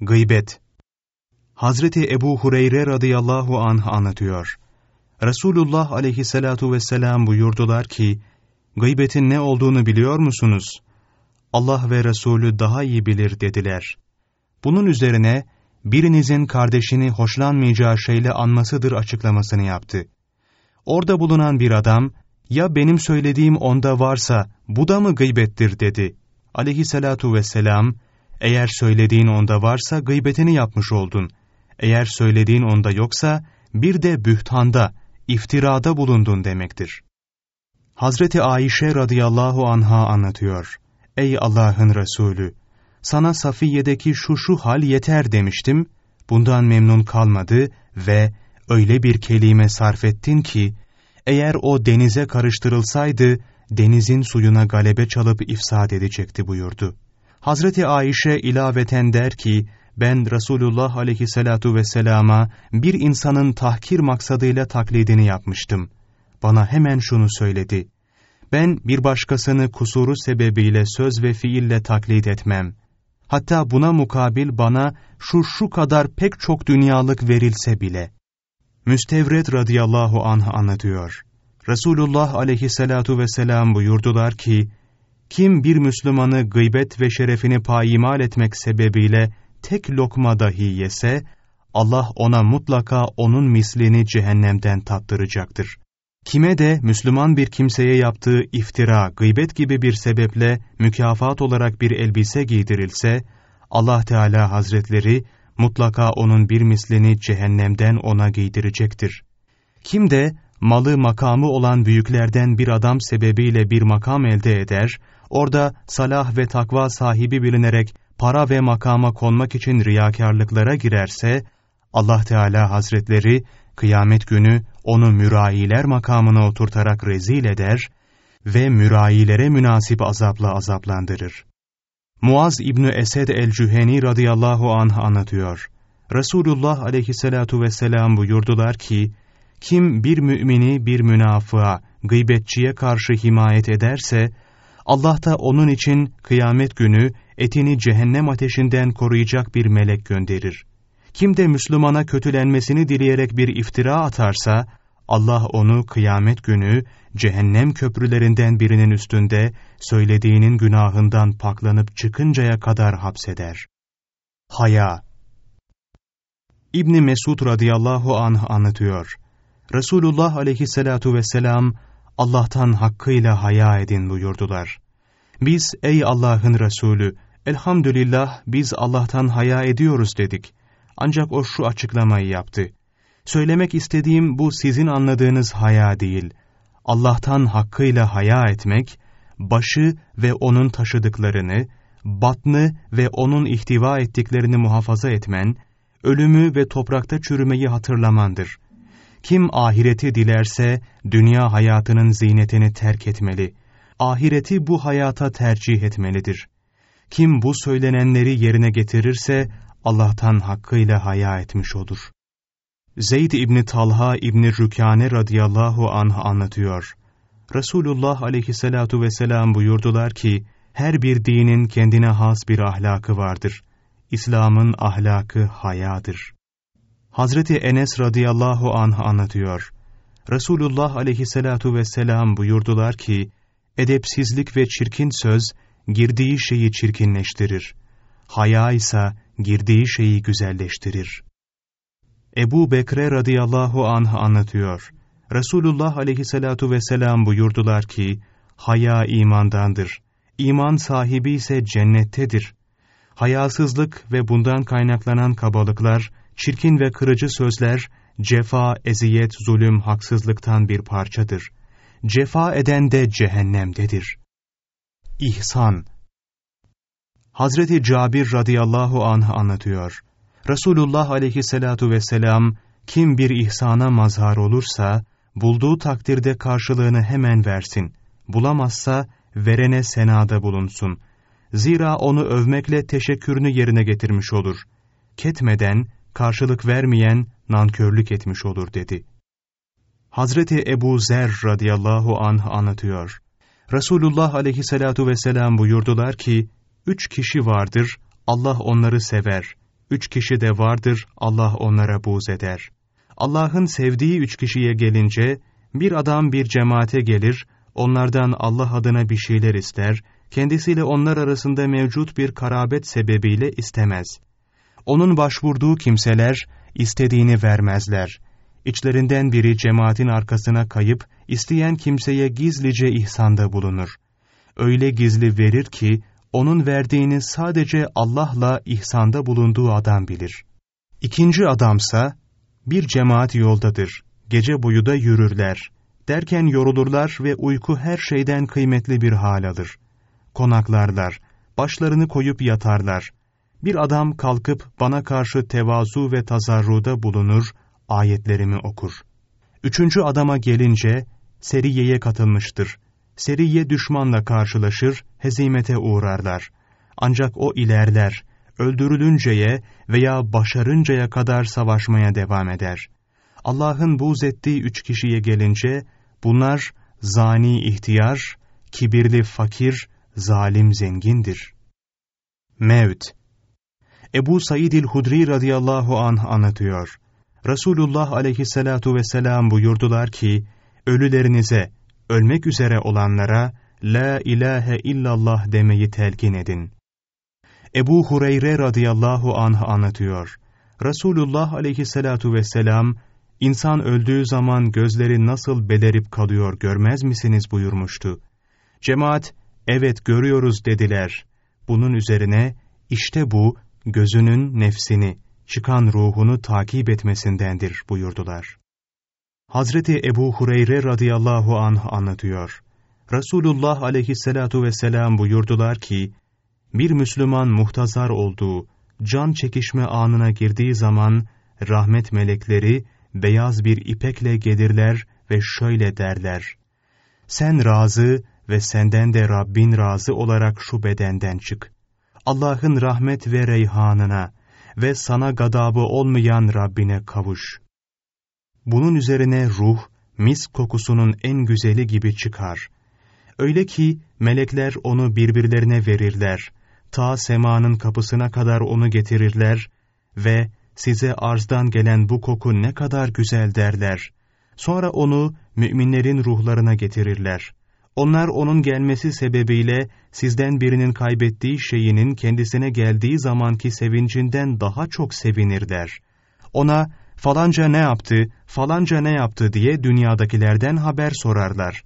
Gıybet Hazreti Ebu Hureyre radıyallahu anh anlatıyor. Resulullah aleyhissalatu vesselam buyurdular ki, Gıybetin ne olduğunu biliyor musunuz? Allah ve Resulü daha iyi bilir dediler. Bunun üzerine, birinizin kardeşini hoşlanmayacağı şeyle anmasıdır açıklamasını yaptı. Orada bulunan bir adam, ya benim söylediğim onda varsa bu da mı gıybettir dedi. Aleyhissalatu vesselam, eğer söylediğin onda varsa gıybetini yapmış oldun. Eğer söylediğin onda yoksa bir de bühtanda, iftirada bulundun demektir. Hazreti Ayşe radıyallahu anha anlatıyor. Ey Allah'ın Resulü! Sana Safiye'deki şu şu hal yeter demiştim, bundan memnun kalmadı ve öyle bir kelime sarf ettin ki, eğer o denize karıştırılsaydı, denizin suyuna galebe çalıp ifsad edecekti buyurdu. Hazreti Ayşe ilaveten der ki, ben Resulullah aleyhissalatu vesselama bir insanın tahkir maksadıyla taklidini yapmıştım. Bana hemen şunu söyledi. Ben bir başkasını kusuru sebebiyle söz ve fiille taklit etmem. Hatta buna mukabil bana şu şu kadar pek çok dünyalık verilse bile. Müstevret radıyallahu anh anlatıyor. Resulullah aleyhissalatu vesselam buyurdular ki, kim bir Müslümanı gıybet ve şerefini payimal etmek sebebiyle tek lokma dahi yese, Allah ona mutlaka onun mislini cehennemden tattıracaktır. Kime de Müslüman bir kimseye yaptığı iftira, gıybet gibi bir sebeple mükafat olarak bir elbise giydirilse, Allah Teala Hazretleri mutlaka onun bir mislini cehennemden ona giydirecektir. Kim de malı makamı olan büyüklerden bir adam sebebiyle bir makam elde eder, orada salah ve takva sahibi bilinerek para ve makama konmak için riyakarlıklara girerse, Allah Teala Hazretleri kıyamet günü onu mürayiler makamına oturtarak rezil eder ve mürayilere münasip azapla azaplandırır. Muaz İbni Esed el-Cüheni radıyallahu anh anlatıyor. Resulullah aleyhissalatu vesselam buyurdular ki, kim bir mümini bir münafığa, gıybetçiye karşı himayet ederse, Allah da onun için kıyamet günü etini cehennem ateşinden koruyacak bir melek gönderir. Kim de Müslümana kötülenmesini dileyerek bir iftira atarsa, Allah onu kıyamet günü cehennem köprülerinden birinin üstünde söylediğinin günahından paklanıp çıkıncaya kadar hapseder. Haya İbni Mesud radıyallahu anh anlatıyor. Resulullah aleyhissalatu vesselam Allah'tan hakkıyla haya edin buyurdular. Biz ey Allah'ın Resulü elhamdülillah biz Allah'tan haya ediyoruz dedik. Ancak o şu açıklamayı yaptı. Söylemek istediğim bu sizin anladığınız haya değil. Allah'tan hakkıyla haya etmek, başı ve onun taşıdıklarını, batnı ve onun ihtiva ettiklerini muhafaza etmen, ölümü ve toprakta çürümeyi hatırlamandır. Kim ahireti dilerse, dünya hayatının zinetini terk etmeli. Ahireti bu hayata tercih etmelidir. Kim bu söylenenleri yerine getirirse, Allah'tan hakkıyla haya etmiş olur. Zeyd İbni Talha İbni Rükane radıyallahu anh anlatıyor. Resulullah aleyhissalatu vesselam buyurdular ki, her bir dinin kendine has bir ahlakı vardır. İslam'ın ahlakı hayadır. Hazreti Enes radıyallahu anh anlatıyor. Resulullah aleyhissalatu vesselam buyurdular ki, edepsizlik ve çirkin söz, girdiği şeyi çirkinleştirir. Haya ise girdiği şeyi güzelleştirir. Ebu Bekre radıyallahu anh anlatıyor. Resulullah aleyhissalatu vesselam buyurdular ki, haya imandandır. İman sahibi ise cennettedir. Hayasızlık ve bundan kaynaklanan kabalıklar, çirkin ve kırıcı sözler, cefa, eziyet, zulüm, haksızlıktan bir parçadır. Cefa eden de cehennemdedir. İhsan Hazreti Cabir radıyallahu anh anlatıyor. Resulullah aleyhissalatu vesselam, kim bir ihsana mazhar olursa, bulduğu takdirde karşılığını hemen versin. Bulamazsa, verene senada bulunsun. Zira onu övmekle teşekkürünü yerine getirmiş olur. Ketmeden, karşılık vermeyen, nankörlük etmiş olur dedi. Hazreti Ebu Zer radıyallahu anh anlatıyor. Resulullah aleyhissalatu vesselam buyurdular ki, üç kişi vardır, Allah onları sever. üç kişi de vardır Allah onlara buğz eder. Allah'ın sevdiği üç kişiye gelince, bir adam bir cemaate gelir, onlardan Allah adına bir şeyler ister, kendisiyle onlar arasında mevcut bir karabet sebebiyle istemez. Onun başvurduğu kimseler, istediğini vermezler. İçlerinden biri cemaatin arkasına kayıp, isteyen kimseye gizlice ihsanda bulunur. Öyle gizli verir ki, onun verdiğini sadece Allah'la ihsanda bulunduğu adam bilir. İkinci adamsa, bir cemaat yoldadır. Gece boyu da yürürler. Derken yorulurlar ve uyku her şeyden kıymetli bir hal alır. Konaklarlar, başlarını koyup yatarlar. Bir adam kalkıp bana karşı tevazu ve tazarruda bulunur, ayetlerimi okur. Üçüncü adama gelince, seriyeye katılmıştır. Seriye düşmanla karşılaşır, hezimete uğrarlar. Ancak o ilerler, öldürülünceye veya başarıncaya kadar savaşmaya devam eder. Allah'ın buğz ettiği üç kişiye gelince, bunlar zani ihtiyar, kibirli fakir, zalim zengindir. Mevt Ebu Said el-Hudri radıyallahu anh anlatıyor. Resulullah aleyhissalatu vesselam buyurdular ki, ölülerinize, ölmek üzere olanlara, La ilahe illallah demeyi telkin edin. Ebu Hureyre radıyallahu anh anlatıyor. Resulullah aleyhissalatu vesselam, insan öldüğü zaman gözleri nasıl belerip kalıyor görmez misiniz buyurmuştu. Cemaat, evet görüyoruz dediler. Bunun üzerine, işte bu, gözünün nefsini, çıkan ruhunu takip etmesindendir buyurdular. Hazreti Ebu Hureyre radıyallahu anh anlatıyor. Resulullah aleyhissalatu vesselam buyurdular ki, bir Müslüman muhtazar olduğu, can çekişme anına girdiği zaman, rahmet melekleri beyaz bir ipekle gelirler ve şöyle derler. Sen razı ve senden de Rabbin razı olarak şu bedenden çık. Allah'ın rahmet ve reyhanına ve sana gadabı olmayan Rabbine kavuş. Bunun üzerine ruh, mis kokusunun en güzeli gibi çıkar. Öyle ki melekler onu birbirlerine verirler. Ta semanın kapısına kadar onu getirirler ve size arzdan gelen bu koku ne kadar güzel derler. Sonra onu müminlerin ruhlarına getirirler. Onlar onun gelmesi sebebiyle sizden birinin kaybettiği şeyinin kendisine geldiği zamanki sevincinden daha çok sevinir der. Ona falanca ne yaptı, falanca ne yaptı diye dünyadakilerden haber sorarlar.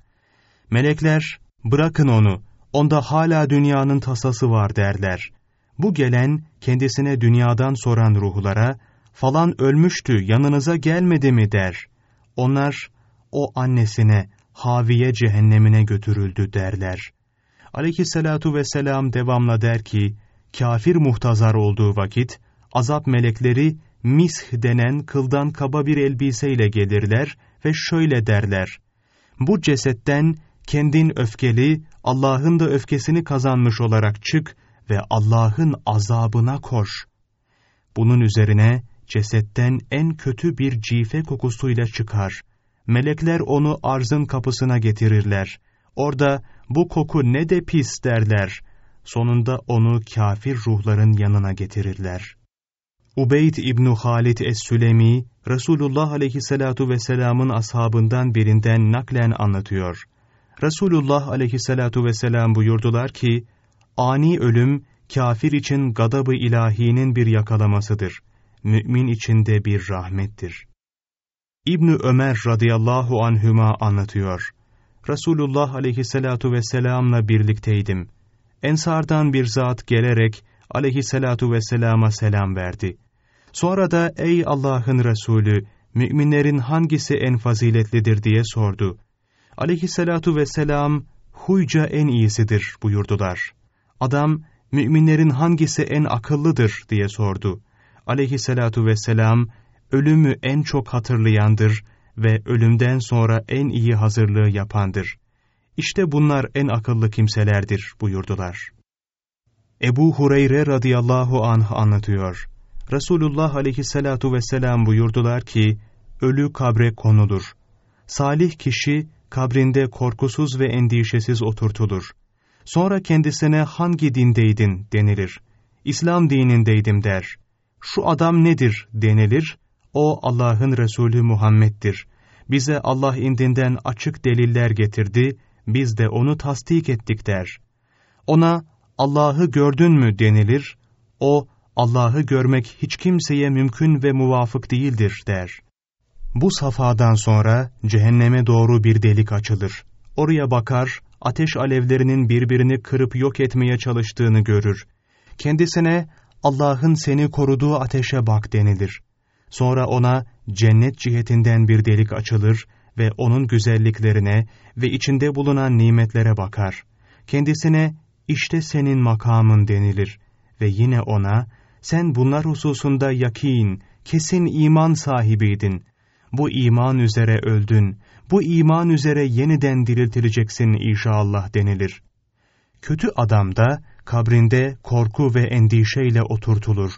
Melekler, bırakın onu, onda hala dünyanın tasası var derler. Bu gelen, kendisine dünyadan soran ruhlara, falan ölmüştü, yanınıza gelmedi mi der. Onlar, o annesine, haviye cehennemine götürüldü derler. Aleyhisselatu vesselam devamla der ki, kafir muhtazar olduğu vakit, azap melekleri, mish denen kıldan kaba bir elbiseyle gelirler ve şöyle derler. Bu cesetten kendin öfkeli, Allah'ın da öfkesini kazanmış olarak çık ve Allah'ın azabına koş. Bunun üzerine cesetten en kötü bir cife kokusuyla çıkar. Melekler onu arzın kapısına getirirler. Orada bu koku ne de pis derler. Sonunda onu kafir ruhların yanına getirirler. Ubeyd İbnu Halid Es-Sülemi, Resulullah aleyhissalatu vesselamın ashabından birinden naklen anlatıyor. Resulullah aleyhissalatu vesselam buyurdular ki, ani ölüm, kafir için gadabı ilahinin bir yakalamasıdır. Mümin için de bir rahmettir. İbnü Ömer radıyallahu anhüma anlatıyor. Resulullah aleyhissalatu vesselamla birlikteydim. Ensardan bir zat gelerek aleyhissalatu vesselama selam verdi. Sonra da ey Allah'ın Resulü, müminlerin hangisi en faziletlidir diye sordu. Aleyhissalatu vesselam, huyca en iyisidir buyurdular. Adam, müminlerin hangisi en akıllıdır diye sordu. Aleyhissalatu vesselam, ölümü en çok hatırlayandır ve ölümden sonra en iyi hazırlığı yapandır. İşte bunlar en akıllı kimselerdir buyurdular. Ebu Hureyre radıyallahu anh anlatıyor. Resulullah aleyhissalatu vesselam buyurdular ki, ölü kabre konulur. Salih kişi kabrinde korkusuz ve endişesiz oturtulur. Sonra kendisine hangi dindeydin denilir. İslam dinindeydim der. şu adam nedir denilir, o Allah'ın Resulü Muhammed'dir. Bize Allah indinden açık deliller getirdi, biz de onu tasdik ettik der. Ona Allah'ı gördün mü denilir, o Allah'ı görmek hiç kimseye mümkün ve muvafık değildir der. Bu safadan sonra cehenneme doğru bir delik açılır. Oraya bakar, ateş alevlerinin birbirini kırıp yok etmeye çalıştığını görür. Kendisine Allah'ın seni koruduğu ateşe bak denilir. Sonra ona cennet cihetinden bir delik açılır ve onun güzelliklerine ve içinde bulunan nimetlere bakar. Kendisine işte senin makamın denilir ve yine ona sen bunlar hususunda yakin, kesin iman sahibiydin. Bu iman üzere öldün, bu iman üzere yeniden diriltileceksin inşallah denilir. Kötü adam da kabrinde korku ve endişeyle oturtulur.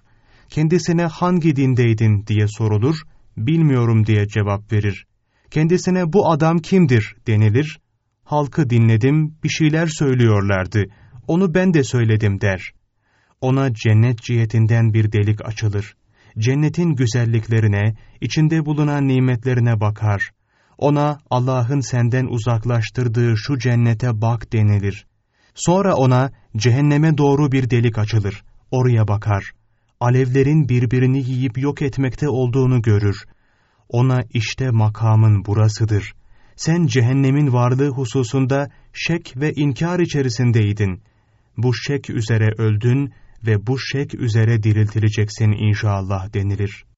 Kendisine hangi dindeydin diye sorulur, bilmiyorum diye cevap verir. Kendisine bu adam kimdir denilir. Halkı dinledim, bir şeyler söylüyorlardı. Onu ben de söyledim der. Ona cennet cihetinden bir delik açılır. Cennetin güzelliklerine, içinde bulunan nimetlerine bakar. Ona Allah'ın senden uzaklaştırdığı şu cennete bak denilir. Sonra ona cehenneme doğru bir delik açılır. Oraya bakar. Alevlerin birbirini yiyip yok etmekte olduğunu görür. Ona işte makamın burasıdır. Sen cehennemin varlığı hususunda şek ve inkar içerisindeydin. Bu şek üzere öldün ve bu şek üzere diriltileceksin inşallah denilir.''